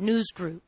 News Group.